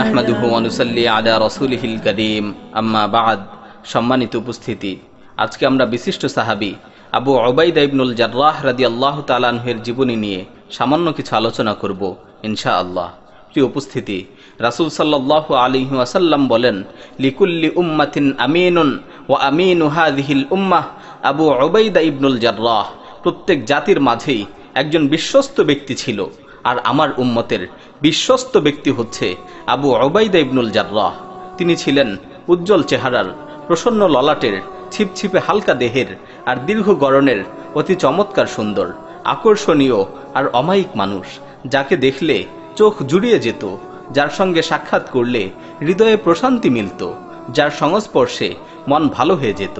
নাহমাদুহু অনুসাল্লি আলা রসুলহিল করিম আম্মা বাদ সম্মানিত উপস্থিতি। আজকে আমরা বিশিষ্ট সাহাবি আবু ওবাইদা ইবনুল জার্রাহ রাদি আল্লাহ তালানহের জীবনী নিয়ে সামান্য কিছু আলোচনা করব ইনশা আল্লাহ প্রিয় উপস্থিতি, রাসুল সাল্লাহ আলী ওয়াসাল্লাম বলেন, লিকুল্লি উম্মাতিন আমিনুন ও আমিন হাদিহিল উম্মাহ আবু ওবাইদা ইবনুল জার্রাহ। প্রত্যেক জাতির মাঝেই একজন বিশ্বস্ত ব্যক্তি ছিল, আর আমার উম্মতের বিশ্বস্ত ব্যক্তি হচ্ছে আবু ওবাইদা ইবনুল জার্রাহ। তিনি ছিলেন উজ্জ্বল চেহারার, প্রসন্ন ললাটের, ছিপছিপে হালকা দেহের, আর দীর্ঘ গরনের অতি চমৎকার সুন্দর, আকর্ষণীয় আর অমায়িক মানুষ, যাকে দেখলে চোখ জুড়িয়ে যেত, যার সঙ্গে সাক্ষাৎ করলে হৃদয়ে প্রশান্তি মিলত, যার সংস্পর্শে মন ভালো হয়ে যেত।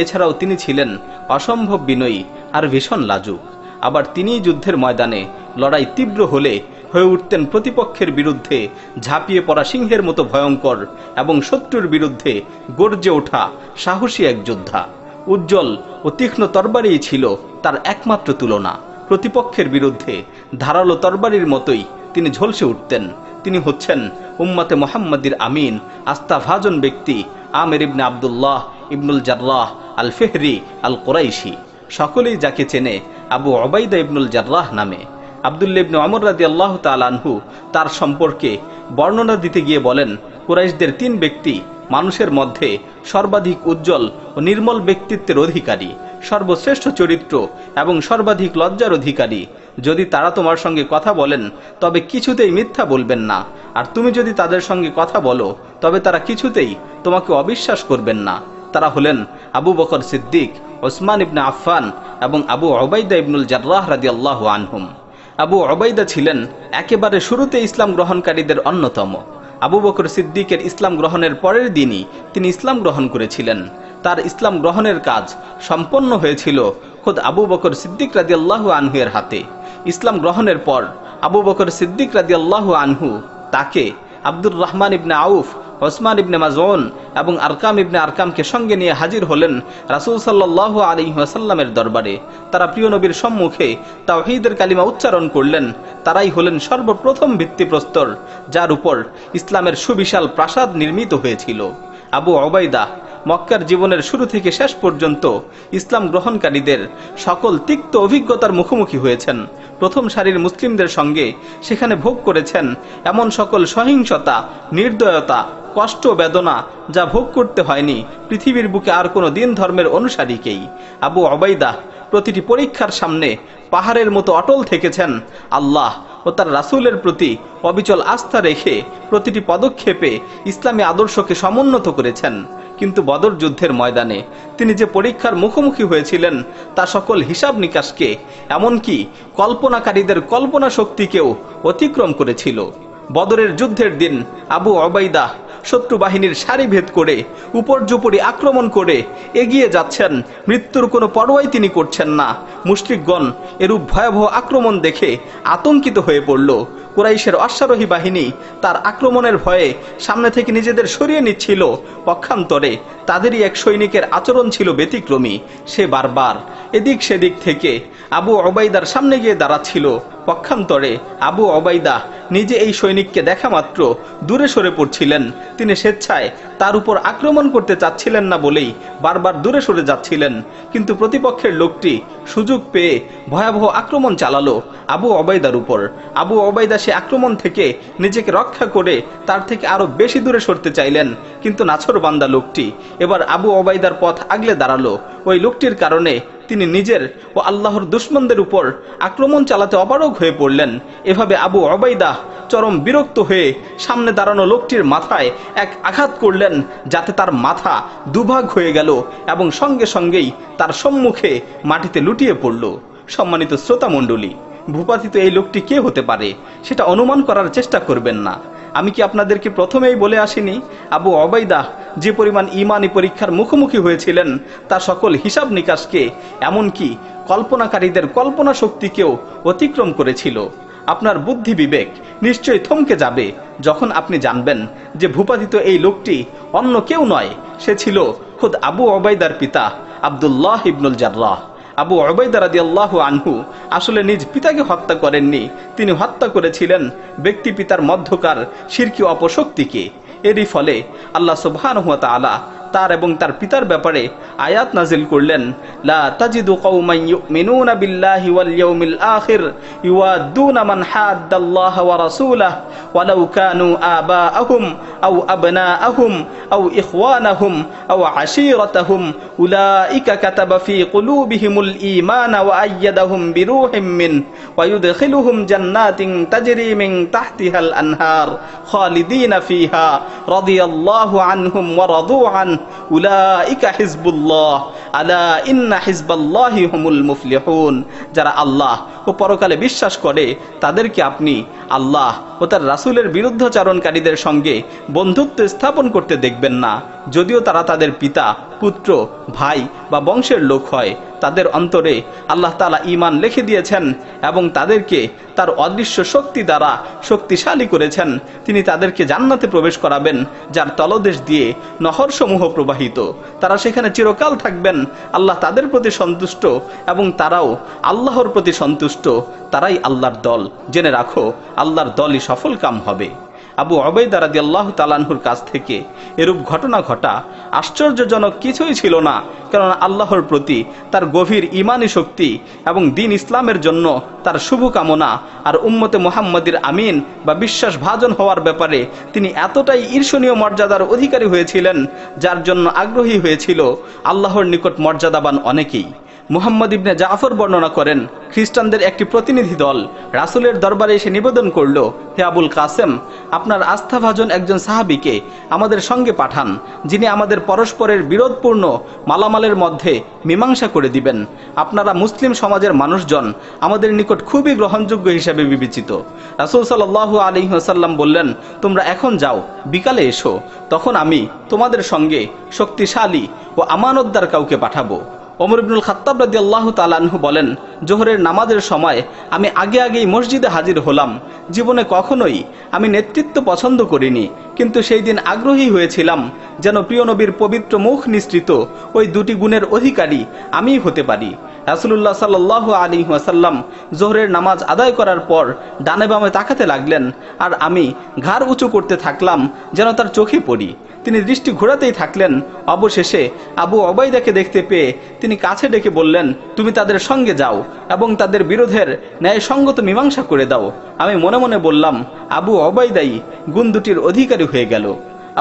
এছাড়াও তিনি ছিলেন অসম্ভব বিনয়ী আর ভীষণ লাজুক। আবার তিনিই যুদ্ধের ময়দানে লড়াই তীব্র হলে হয়ে উঠতেন প্রতিপক্ষের বিরুদ্ধে ঝাঁপিয়ে পড়া সিংহের মতো ভয়ঙ্কর এবং শত্রুর বিরুদ্ধে গর্জে ওঠা সাহসী এক যোদ্ধা। উজ্জ্বল ও তীক্ষ্ণ তরবারিই ছিল তার একমাত্র তুলনা। প্রতিপক্ষের বিরুদ্ধে ধারালো তরবারির মতোই তিনি ঝলসে উঠতেন। তিনি হচ্ছেন উম্মাতে মোহাম্মদির আমিন, আস্থাভাজন ব্যক্তি আমের ইবনে আবদুল্লাহ ইবনুল জার্রাহ আল ফেহরি আল কোরাইশি সকলেই যাকে চেনে আবু অবাইদা ইবনুল জার্রাহ নামে। আবদুল্লা ইবনে অমর রাদি আল্লাহ তালানহু তার সম্পর্কে বর্ণনা দিতে গিয়ে বলেন, কুরাইশদের তিন ব্যক্তি মানুষের মধ্যে সর্বাধিক উজ্জ্বল ও নির্মল ব্যক্তিত্বের অধিকারী, সর্বশ্রেষ্ঠ চরিত্র এবং সর্বাধিক লজ্জার অধিকারী। যদি তারা তোমার সঙ্গে কথা বলেন, তবে কিছুতেই মিথ্যা বলবেন না। আর তুমি যদি তাদের সঙ্গে কথা বলো, তবে তারা কিছুতেই তোমাকে অবিশ্বাস করবেন না। তারা হলেন আবু বকর সিদ্দিক, ওসমান ইবনে আফফান এবং আবু অবাইদা ইবনুল জার্রাহ রাদি আল্লাহ আনহুম। আবু অবাইদা ছিলেন একেবারে শুরুতে ইসলাম গ্রহণকারীদের অন্যতম। আবু বকর সিদ্দিকের ইসলাম গ্রহণের পরের দিনই তিনি ইসলাম গ্রহণ করেছিলেন। তার ইসলাম গ্রহণের কাজ সম্পন্ন হয়েছিল খোদ আবু বকর সিদ্দিক রাদি আল্লাহ আনহুয়ের হাতে। ইসলাম গ্রহণের পর আবু বকর সিদ্দিক রাদি আল্লাহ আনহু তাকে আব্দুর রহমান ইবনে আউফ ওসমান ইবনে মাজন এবং আরকাম ইবনে আরকামকে সঙ্গে নিয়ে হাজির হলেন রাসুল সাল্লাহ আলী দরবারে। তারা প্রিয় নবীর সম্মুখে তাওহিদের কালিমা উচ্চারণ করলেন। তারাই হলেন সর্বপ্রথম ভিত্তিপ্রস্তর, যার উপর ইসলামের সুবিশাল প্রাসাদ নির্মিত হয়েছিল। আবু অবাইদা মক্কার জীবনের শুরু থেকে শেষ পর্যন্ত ইসলাম গ্রহণকারীদের সকল তিক্ত অভিজ্ঞতার মুখোমুখি হয়েছেন। প্রথম সারির মুসলিমদের সঙ্গে সেখানে ভোগ করেছেন। এমন সকল সহিংসতা, নির্দয়তা কষ্ট বেদনা যা ভোগ করতে হয়নি পৃথিবীর বুকে আর কোনো দিন ধর্মের অনুসারীকেই আবু অবাইদা প্রতিটি পরীক্ষার সামনে পাহাড়ের মতো অটল থেকেছেন। আল্লাহ ও তার রাসুলের প্রতি অবিচল আস্থা রেখে প্রতিটি পদক্ষেপে ইসলামী আদর্শকে সমুন্নত করেছেন। কিন্তু বদর যুদ্ধের ময়দানে তিনি যে পরীক্ষার মুখোমুখি হয়েছিলেন, তা সকল হিসাব নিকাশকে, এমনকি কল্পনাকারীদের কল্পনা শক্তিকেও অতিক্রম করেছিল। বদরের যুদ্ধের দিন আবু অবাইদা শত্রু বাহিনীর সারি ভেদ করে, উপর্যুপরি আক্রমণ করে এগিয়ে যাচ্ছেন। মৃত্যুর কোনো পরোয়াই তিনি করছেন না। মুশরিকগণ এরূপ ভয়াবহ আক্রমণ দেখে আতঙ্কিত হয়ে পড়ল। কুরাইশের অশ্বারোহী বাহিনী তার আক্রমণের ভয়ে সামনে থেকে নিজেদের সরিয়ে নিচ্ছিল। পক্ষান্তরে তাদেরই এক সৈনিকের আচরণ ছিল ব্যতিক্রমী। সে বারবার এদিক সেদিক থেকে আবু অবাইদার সামনে গিয়ে দাঁড়াচ্ছিল। পক্ষান্তরে আবু অবাইদা নিজে এই সৈনিককে দেখা মাত্র দূরে সরে পড়ছিলেন। তিনি স্বেচ্ছায় তার উপর আক্রমণ করতে চাচ্ছিলেন না বলেই বারবার দূরে সরে যাচ্ছিলেন। কিন্তু প্রতিপক্ষের লোকটি সুযোগ পেয়ে ভয়াবহ আক্রমণ চালালো আবু অবাইদার উপর। আবু অবাইদা সে আক্রমণ থেকে নিজেকে রক্ষা করে তার থেকে আরও বেশি দূরে সরতে চাইলেন, কিন্তু নাছর বান্দা লোকটি এবার আবু অবাইদার পথ আগলে দাঁড়াল। ওই লোকটির কারণে তিনি নিজের ও আল্লাহর দুশ্মনদের উপর আক্রমণ চালাতে অপারগ হয়ে পড়লেন। এভাবে আবু অবাইদা চরম বিরক্ত হয়ে সামনে দাঁড়ানো লোকটির মাথায় এক আঘাত করলেন। যাতে তার মাথা দুভাগ হয়ে গেল এবং সঙ্গে সঙ্গেই তার সম্মুখে মাটিতে লুটিয়ে পড়ল। সম্মানিত শ্রোতা মণ্ডলী, ভূপাতিত এই লোকটি কে হতে পারে? সেটা অনুমান করার চেষ্টা করবেন না। আমি কি আপনাদেরকে প্রথমেই বলে আসিনি? আবু অবাইদা যে পরিমাণ ইমানি পরীক্ষার মুখোমুখি হয়েছিলেন তার সকল হিসাব নিকাশকে, এমনকি কল্পনাকারীদের কল্পনা শক্তিকেও অতিক্রম করেছিল। আপনার বুদ্ধি বিবেক নিশ্চয়ই থমকে যাবে যখন আপনি জানবেন যে ভূপাতিত এই লোকটি অন্য কেউ নয়, সে ছিল খুদ আবু অবাইদার পিতা আবদুল্লাহ ইবনুল জার্রাহ। আবু অবৈদা রাদি আল্লাহ আনহু আসলে নিজ পিতাকে হত্যা করেননি, তিনি হত্যা করেছিলেন ব্যক্তি পিতার মধ্যকার শিরকি অপশক্তিকে। এরই ফলে আল্লাহ সুবহান আলা তার এবং তার পিতার ব্যাপারে আয়াত নাজিল করলেন, লা তাজিদু কওমান ইউমিনুনা বিল্লাহি ওয়াল ইয়াউমিল আখির ইউয়াদুনা মান হাদ্দাল্লাহ ওয়া রাসূলাহ ওয়ালাউ কানু আবাআহুম আও আবনাআহুম আও ইখওয়ানাহুম আও আশীরাতাহুম। উলাইকা কাতাবা ফি কুলুবিহিমুল ঈমান ওয়া আইয়াদাহুম বিরূহিম মিন ওয়া ইউদখিলুহুম জান্নাতিন তাজরি মিন তাহতিহাল আনহার খালিদিনা ফিহা রাদিয়াল্লাহু আনহুম ওয়া রাদু আনহু। উলাইকা হিজবুল্লাহ, আলা ইন্না হিজবাল্লাহি হুমুল মুফলিহুন। যারা আল্লাহ ও পরকালে বিশ্বাস করে, তাদেরকে আপনি আল্লাহ ও তার রাসূলের বিরুদ্ধচারণকারীদের সঙ্গে বন্ধুত্ব স্থাপন করতে দেখবেন না। যদিও তারা তাদের পিতা, পুত্র, ভাই বা বংশের লোক হয় তাদের অন্তরে আল্লাহ তালা ইমান লিখে দিয়েছেন এবং তাদেরকে তার অদৃশ্য শক্তি দ্বারা শক্তিশালী করেছেন। তিনি তাদেরকে জান্নাতে প্রবেশ করাবেন, যার তলদেশ দিয়ে নহরসমূহ প্রবাহিত। তারা সেখানে চিরকাল থাকবেন। আল্লাহ তাদের প্রতি সন্তুষ্ট এবং তারাও আল্লাহর প্রতি সন্তুষ্ট। তারাই আল্লাহর দল। জেনে রাখো, আল্লাহর দলই সফল কাম হবে। আবু অবৈদা রাদি আল্লাহ তালানহুর কাছ থেকে এরূপ ঘটনা ঘটা আশ্চর্যজনক কিছুই ছিল না, কেননা আল্লাহর প্রতি তার গভীর ইমানি শক্তি এবং দিন ইসলামের জন্য তার শুভকামনা আর উম্মতে মোহাম্মদের আমিন বা বিশ্বাস ভাজন হওয়ার ব্যাপারে তিনি এতটাই ঈর্ষণীয় মর্যাদার অধিকারী হয়েছিলেন, যার জন্য আগ্রহী হয়েছিল আল্লাহর নিকট মর্যাদাবান অনেকেই। মুহাম্মদ ইবনে জাফর বর্ণনা করেন, খ্রিস্টানদের একটি প্রতিনিধি দল রাসুলের দরবারে এসে নিবেদন করল, হে আবুল কাসেম, আপনার আস্থাভাজন একজন সাহাবিকে আমাদের সঙ্গে পাঠান, যিনি আমাদের পরস্পরের বিরোধপূর্ণ মালামালের মধ্যে মীমাংসা করে দিবেন। আপনারা মুসলিম সমাজের মানুষজন আমাদের নিকট খুবই গ্রহণযোগ্য হিসেবে বিবেচিত। রাসুল সাল্লাহ আলী সাল্লাম বললেন, তোমরা এখন যাও, বিকালে এসো, তখন আমি তোমাদের সঙ্গে শক্তিশালী ও আমানতদার কাউকে পাঠাবো। ওমর ইবনুল খাত্তাব রাদি আল্লাহ তালানহু বলেন, জোহরের নামাজের সময় আমি আগে আগেই মসজিদে হাজির হলাম। জীবনে কখনোই আমি নেতৃত্ব পছন্দ করিনি, কিন্তু সেই দিন আগ্রহী হয়েছিলাম যেন প্রিয় নবীর পবিত্র মুখ নিঃসৃত ওই দুটি গুণের অধিকারী আমিই হতে পারি। রাসুল্লাহ সাল্লাহ আলী ওয়াসাল্লাম জোহরের নামাজ আদায় করার পর ডানে বামে তাকাতে লাগলেন, আর আমি ঘাড় উঁচু করতে থাকলাম যেন তার চোখে পড়ি। তিনি দৃষ্টি ঘোরাতেই থাকলেন। অবশেষে আবু অবাইদাকে দেখতে পেয়ে তিনি কাছে ডেকে বললেন, তুমি তাদের সঙ্গে যাও এবং তাদের বিরোধের ন্যায়সঙ্গত মীমাংসা করে দাও। আমি মনে মনে বললাম, আবু অবাইদাই গুণ দুটির অধিকারী হয়ে গেল।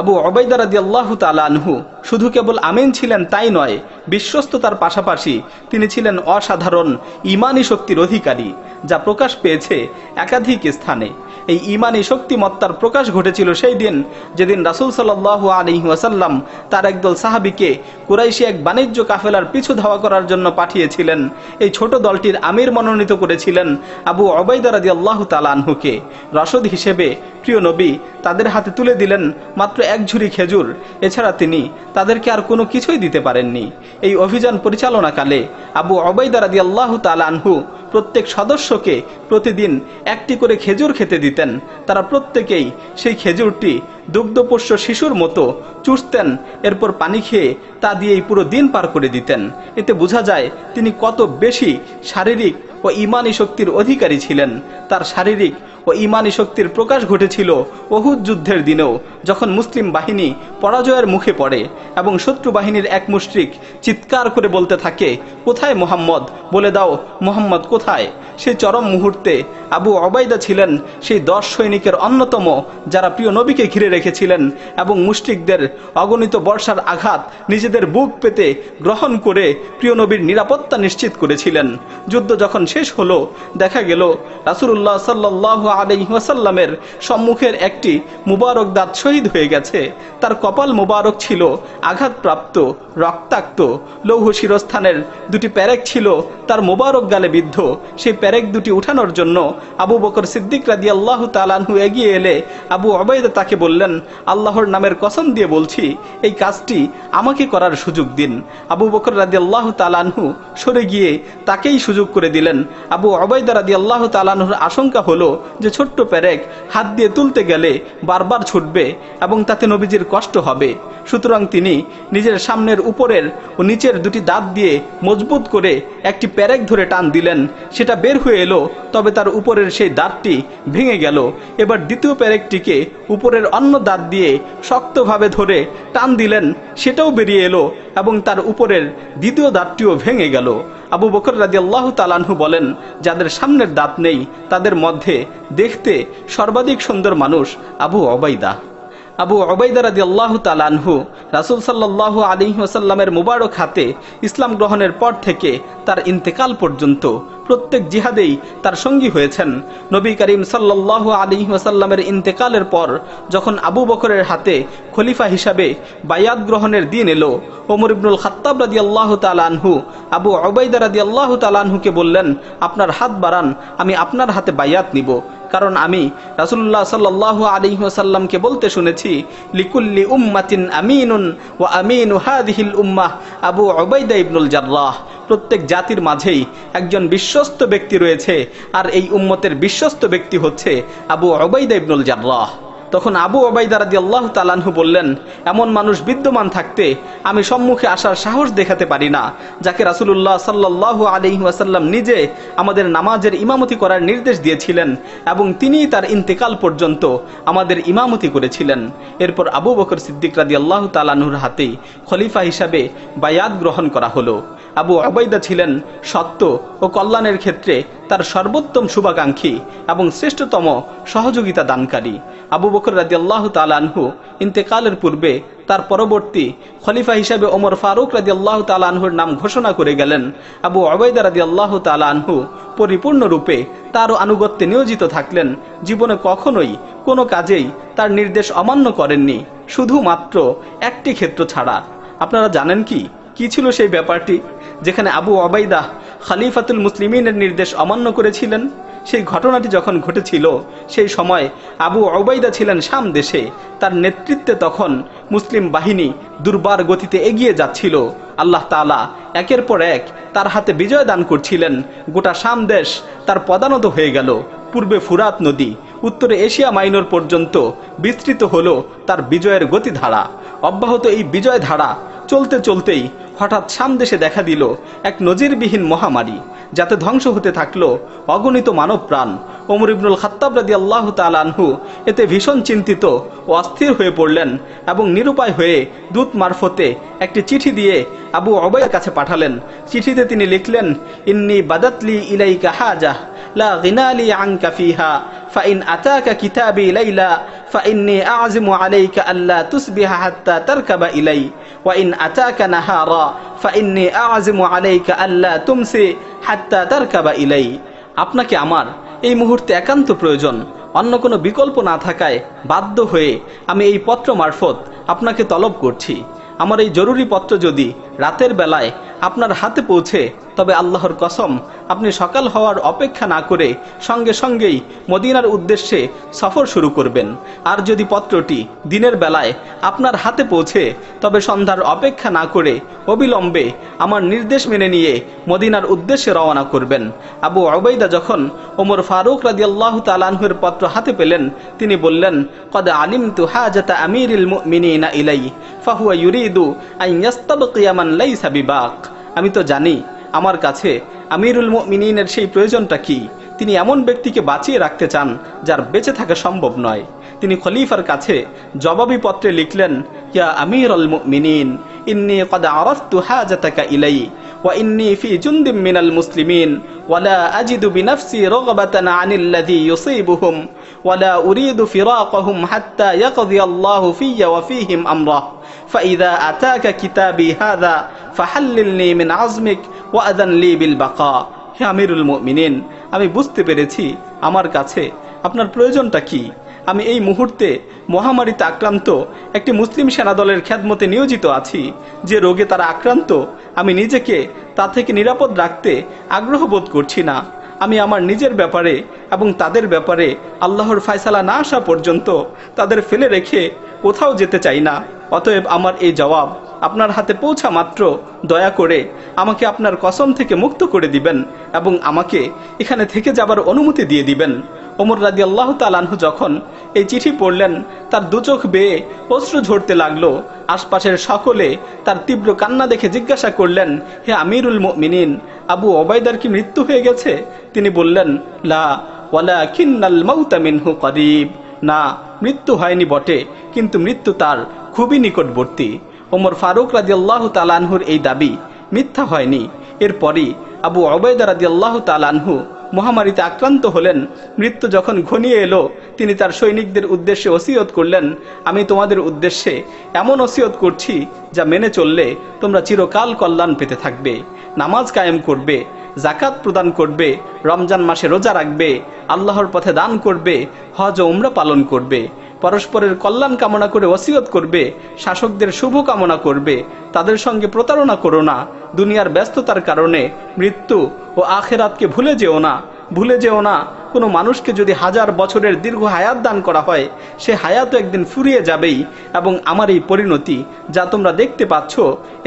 আবু অবাইদা রাদি আল্লাহ আনহু শুধু কেবল আমিন ছিলেন তাই নয়, বিশ্বস্ততার পাশাপাশি তিনি ছিলেন অসাধারণ ইমানি শক্তির অধিকারী, যা প্রকাশ পেয়েছে একাধিক স্থানে। এই ইমানি শক্তিমত্তার প্রকাশ ঘটেছিল সেই দিন, যেদিন রাসুল সাল্লাহ আলী ওয়াসাল্লাম তার একদল সাহাবিকে কুরাইশি এক বাণিজ্য কাফেলার পিছু ধাওয়া করার জন্য পাঠিয়েছিলেন। এই ছোট দলটির আমির মনোনীত করেছিলেন আবু অবৈদারাদি আল্লাহ তালানহুকে রসদ হিসেবে প্রিয় নবী তাদের হাতে তুলে দিলেন মাত্র এক ঝুড়ি খেজুর। এছাড়া তিনি তাদেরকে আর কোনো কিছুই দিতে পারেননি। এই অভিযান পরিচালনাকালে আবু অবৈদারাদি আল্লাহ তালানহু প্রত্যেক সদস্যকে প্রতিদিন একটি করে খেজুর খেতে দিতেন। তারা প্রত্যেকেই সেই খেজুরটি দুগ্ধপোষ্য শিশুর মতো চুষতেন, এরপর পানি খেয়ে তা দিয়েই পুরো দিন পার করে দিতেন। এতে বোঝা যায়, তিনি কত বেশি শারীরিক ও ইমানি শক্তির অধিকারী ছিলেন। তার শারীরিক ও ইমানি শক্তির প্রকাশ ঘটেছিল অহুদ যুদ্ধের দিনেও, যখন মুসলিম বাহিনী পরাজয়ের মুখে পড়ে এবং শত্রু বাহিনীর এক মুশ্রিক চিৎকার করে বলতে থাকে, কোথায় মোহাম্মদ? বলে দাও, মোহাম্মদ কোথায়? সেই চরম মুহূর্তে আবু অবাইদা ছিলেন সেই দশ সৈনিকের অন্যতম যারা প্রিয় নবীকে ঘিরে রেখেছিলেন এবং মুষ্টিকদের অগণিত বর্ষার আঘাত নিজেদের বুক পেতে গ্রহণ করে প্রিয় নবীর নিরাপত্তা নিশ্চিত করেছিলেন। যুদ্ধ যখন শেষ হলো, দেখা গেল রাসুল্লাহ সাল্লাহ আলহিহাসাল্লামের সম্মুখের একটি মুবারক দাঁত শহীদ হয়ে গেছে। তার কপাল মুবারক ছিল আঘাতপ্রাপ্ত, রক্তাক্ত, লৌহ শিরস্থানের দুটি প্যারেক ছিল, তার মোবারক গালে বিদ্ধ। সেই প্যারেক দুটি উঠানোর জন্য আবু বকর সিদ্দিক রাদি আল্লাহ তালানহু এগিয়ে এলে আবু অবৈদ তাকে বললেন, আল্লাহর নামের কসম দিয়ে বলছি, এই কাজটি আমাকে করার সুযোগ দিন। আবু বকর রাদি আল্লাহ তালানহু সরে গিয়ে তাকেই সুযোগ করে দিলেন। আবু অবৈদা রাদি আল্লাহ তালানহুর আশঙ্কা হলো যে ছোট্ট প্যারেক হাত দিয়ে তুলতে গেলে বারবার ছুটবে এবং তাতে নবীজির কষ্ট হবে। সুতরাং তিনি নিজের সামনের উপরের ও নিচের দুটি দাঁত দিয়ে মজবুত করে একটি প্যারেক ধরে টান দিলেন। সেটা বের হয়ে এলো, তবে তার উপরের সেই দাঁতটি ভেঙে গেল। এবার দ্বিতীয় প্যারেকটিকে উপরের অন্য দাঁত দিয়ে শক্তভাবে ধরে টান দিলেন, সেটাও বেরিয়ে এলো এবং তার উপরের দ্বিতীয় দাঁতটিও ভেঙে গেল। আবু বকর রাজি আল্লাহ তালানহু বলেন, যাদের সামনের দাঁত নেই, তাদের মধ্যে দেখতে সর্বাধিক সুন্দর মানুষ আবু অবাইদা আবু অবাইদা রাদি আল্লাহ তালানহু রাসুল সাল্লাহ আলী ওসাল্লামের মুবারক হাতে ইসলাম গ্রহণের পর থেকে তার ইন্তেকাল পর্যন্ত প্রত্যেক জিহাদেই তার সঙ্গী হয়েছেন। নবী করিম সাল্লাহ আলী ওসাল্লামের ইন্তেকালের পর যখন আবু বকরের হাতে খলিফা হিসাবে বায়াত গ্রহণের দিন এলো, ওমর ইবনুল খাত্তাব রাদি আল্লাহ তালানহু আবু অবাইদা রাদি আল্লাহ তালানহুকে বললেন, আপনার হাত বাড়ান, আমি আপনার হাতে বায়াত নিব। কারণ আমি রাসুল্লাহ সাল্লাহ আলী ওসাল্লামকে বলতে শুনেছি, লিকুল্লি উম্মাতিন আমিনুন ও আমিনু হাদিহিল উম্মাহ আবু অবাইদা ইবনুল জাল্লাহ প্রত্যেক জাতির মাঝেই একজন বিশ্বস্ত ব্যক্তি রয়েছে, আর এই উম্মতের বিশ্বস্ত ব্যক্তি হচ্ছে আবু অবাইদা ইবনুল জার্রাহ। তখন আবু ওবাইদা রাদি আল্লাহ তালানহু বললেন, এমন মানুষ বিদ্যমান থাকতে আমি সম্মুখে আসার সাহস দেখাতে পারি না, যাকে রাসুলুল্লাহ সাল্লাহ আলি ওয়াসাল্লাম নিজে আমাদের নামাজের ইমামতি করার নির্দেশ দিয়েছিলেন এবং তিনি তার ইন্তেকাল পর্যন্ত আমাদের ইমামতি করেছিলেন। এরপর আবু বকর সিদ্দিক রাদি আল্লাহ তালানহুর হাতেই খলিফা হিসাবে বায়াত গ্রহণ করা হলো। আবু আবাইদা ছিলেন সত্য ও কল্যাণের ক্ষেত্রে তার সর্বোত্তম শুভাকাঙ্ক্ষী এবং শ্রেষ্ঠতম সহযোগিতা দানকারী। আবু বকর রাজি আল্লাহ তালানহু ইন্তেকালের পূর্বে তার পরবর্তী খলিফা হিসাবে ওমর ফারুক রাজি আল্লাহ তালানহুর নাম ঘোষণা করে গেলেন। আবু অবৈদা রাজি আল্লাহ তালানহু পরিপূর্ণরূপে তারও আনুগত্যে নিয়োজিত থাকলেন। জীবনে কখনোই কোনো কাজেই তার নির্দেশ অমান্য করেননি। শুধুমাত্র একটি ক্ষেত্র ছাড়া। আপনারা জানেন কি? কি ছিল সেই ব্যাপারটি? যেখানে আবু অবাইদা খালিফাতুল মুসলিমিনের নির্দেশ অমান্য করেছিলেন, সেই ঘটনাটি যখন ঘটেছিল, সেই সময় আবু অবাইদা ছিলেন শাম দেশে। তার নেতৃত্বে তখন মুসলিম বাহিনী দুর্বার গতিতে এগিয়ে যাচ্ছিল। আল্লাহ তালা একের পর এক তার হাতে বিজয় দান করছিলেন। গোটা শাম দেশ তার পদানত হয়ে গেল। পূর্বে ফুরাত নদী উত্তরে এশিয়া মাইনর পর্যন্ত বিস্তৃত হল তার বিজয়ের গতিধারা। অব্যাহত এই বিজয় ধারা চলতে চলতেই হঠাৎ সামদেশে দেখা দিল এক নজিরবিহীন মহামারী, যাতে ধ্বংস হতে থাকল অগণিত মানব প্রাণ ওমর ইবনুল খাত্তাব রাদি আল্লাহ তালানহু এতে ভীষণ চিন্তিত ও অস্থির হয়ে পড়লেন এবং নিরুপায় হয়ে দূত মারফতে একটি চিঠি দিয়ে আবু অবয়ের কাছে পাঠালেন। চিঠিতে তিনি লিখলেন, ইন্নি বাদাতলি ইলাই কাহাজাহ লা গিনালি আনকা ফিহা ফাইন আতাকা কিতাবি লাইলা ফাইন্নি আযমু আলাইকা আল্লা তুসবিহা হাত্তা তারকাবা ইলাই ওয়াইন আতাকা নাহারা ফাইন্নি আযমু আলাইকা আল্লা তুমসি হাত্তা তারকাবা ইলাই আপনাকে আমার এই মুহূর্তে একান্ত প্রয়োজন। অন্য কোনো বিকল্প না থাকায় বাধ্য হয়ে আমি এই পত্র মারফত আপনাকে তলব করছি। আমার এই জরুরি পত্র যদি রাতের বেলায় আপনার হাতে পৌঁছে, তবে আল্লাহর কসম, আপনি সকাল হওয়ার অপেক্ষা না করে সঙ্গে সঙ্গেই মদিনার উদ্দেশ্যে সফর শুরু করবেন। আর যদি পত্রটি দিনের বেলায় আপনার হাতে পৌঁছে, তবে সন্ধ্যার অপেক্ষা না করে অবিলম্বে আমার নির্দেশ মেনে নিয়ে মদিনার উদ্দেশ্যে রওনা করবেন। আবু অবৈদা যখন ওমর ফারুক রাজি আল্লাহ তালানহুর পত্র হাতে পেলেন, তিনি বললেন, কদ আলিম তু হাজাতা আমিরিল মিনা ইলাই, ফাহুয়া ইউরিদু আইয়াস্তাবকিয়ামান লাইসা বিবাক। আমি তো জানি, আমার কাছে আমিরুল মিনিনের সেই প্রয়োজনটা কি? তিনি এমন ব্যক্তিকে বাঁচিয়ে রাখতে চান, যার বেঁচে থাকা সম্ভব নয়। তিনি খলিফার কাছে জবাবি পত্রে লিখলেন, ইয়া আমির মিনিন ইন্নি কদা আরফ আরফতু হাজাতাকা ইলাই। وإني في جند من المسلمين ولا أجد بنفسي رغبة عن الذي يصيبهم ولا أريد فراقهم حتى يقضي الله في وفيهم أمره فإذا أتاك كتابي هذا فحللني من عزمك وأذن لي بالبقاء হে আমিরুল মুমিনিন আমি বুঝতে পেরেছি আমার কাছে আপনার প্রয়োজনটা কি আমি এই মুহূর্তে মহামারীতে আক্রান্ত একটি মুসলিম সেনাদলের খ্যাতমতে নিয়োজিত আছি। যে রোগে তারা আক্রান্ত, আমি নিজেকে তা থেকে নিরাপদ রাখতে আগ্রহ বোধ করছি না। আমি আমার নিজের ব্যাপারে এবং তাদের ব্যাপারে আল্লাহর ফায়সালা না আসা পর্যন্ত তাদের ফেলে রেখে কোথাও যেতে চাই না। অতএব আমার এই জবাব আপনার হাতে পৌঁছা মাত্র দয়া করে আমাকে আপনার কসম থেকে মুক্ত করে দিবেন এবং আমাকে এখানে থেকে যাবার অনুমতি দিয়ে দিবেন। ওমর রাজি আল্লাহ তালানহু যখন এই চিঠি পড়লেন, তার দুচোখ বেয়ে অশ্রু ঝরতে লাগল। আশপাশের সকলে তার তীব্র কান্না দেখে জিজ্ঞাসা করলেন, হে আমিরুল মিনিন আবু ওবায়দার কি মৃত্যু হয়ে গেছে? তিনি বললেন, লা ওয়ালা কিন্নাল মাউতা মিনহু করিব। না, মৃত্যু হয়নি বটে, কিন্তু মৃত্যু তার খুবই নিকটবর্তী। ওমর ফারুক রাজি আল্লাহ তালানহুর এই দাবি মিথ্যা হয়নি। এরপরই আবু অবৈদা রাজি আল্লাহ তালানহু মহামারীতে আক্রান্ত হলেন। মৃত্যু যখন ঘনিয়ে এলো, তিনি তার সৈনিকদের উদ্দেশ্যে ওসিয়ত করলেন, আমি তোমাদের উদ্দেশ্যে এমন ওসিয়ত করছি যা মেনে চললে তোমরা চিরকাল কল্যাণ পেতে থাকবে, নামাজ কায়েম করবে জাকাত প্রদান করবে, রমজান মাসে রোজা রাখবে, আল্লাহর পথে দান করবে, হজ ও উমরা পালন করবে। পরস্পরের কল্যাণ কামনা করে ওসিয়ত করবে, শাসকদের শুভ কামনা করবে, তাদের সঙ্গে প্রতারণা করো না, দুনিয়ার ব্যস্ততার কারণে মৃত্যু ও আখেরাতকে ভুলে যেও না, ভুলে যেও না, কোনো মানুষকে যদি হাজার বছরের দীর্ঘ হায়াত দান করা হয়, সে হায়াতও একদিন ফুরিয়ে যাবেই এবং আমার এই পরিণতি যা তোমরা দেখতে পাচ্ছ,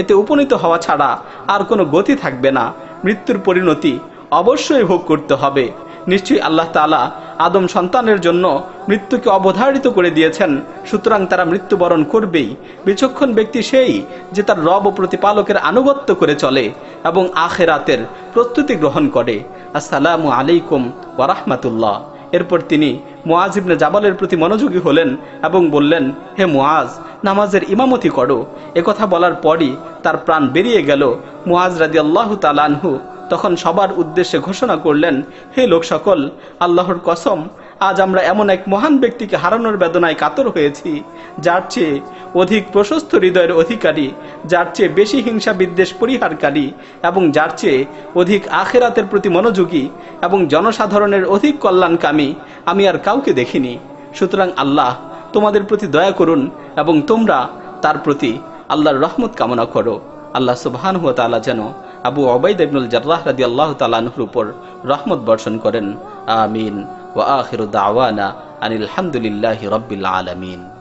এতে উপনীত হওয়া ছাড়া আর কোনো গতি থাকবে না। মৃত্যুর পরিণতি অবশ্যই ভোগ করতে হবে। নিশ্চয়ই আল্লাহ তালা আদম সন্তানের জন্য মৃত্যুকে অবধারিত করে দিয়েছেন। সুতরাং তারা মৃত্যুবরণ করবেই। বিচক্ষণ ব্যক্তি সেই যে তার রব প্রতিপালকের আনুগত্য করে চলে এবং আখেরাতের প্রস্তুতি গ্রহণ করে। আসসালামু আলাইকুম ওয়ারাহমাতুল্লাহ এরপর তিনি মুআজ ইবনে জাবালের প্রতি মনোযোগী হলেন এবং বললেন, হে মোয়াজ নামাজের ইমামতি করো। একথা বলার পরই তার প্রাণ বেরিয়ে গেল মুআজ রাদি আল্লাহ তালানহু তখন সবার উদ্দেশ্যে ঘোষণা করলেন, হে লোক সকল, আল্লাহর কসম, আজ আমরা এমন এক মহান ব্যক্তিকে হারানোর বেদনায় কাতর হয়েছি, যার চেয়ে অধিক প্রশস্ত হৃদয়ের অধিকারী, যার চেয়ে বেশি হিংসা বিদ্বেষ পরিহারকারী এবং যার চেয়ে অধিক আখেরাতের প্রতি মনোযোগী এবং জনসাধারণের অধিক কল্যাণকামী, আমি আর কাউকে দেখিনি। সুতরাং আল্লাহ, তোমাদের প্রতি দয়া করুন এবং তোমরা তার প্রতি আল্লাহর রহমত কামনা করো। আল্লাহ সুবহান হুয়া যেন আবু অবাইদ ইবনুল জার্রাহ রাদি আল্লাহ তালানহুর উপর রহমত বর্ষণ করেন। আমিন। ওয়া আখিরু দাওয়ানা আনিল হামদুলিল্লাহি রব্বিল আলামিন।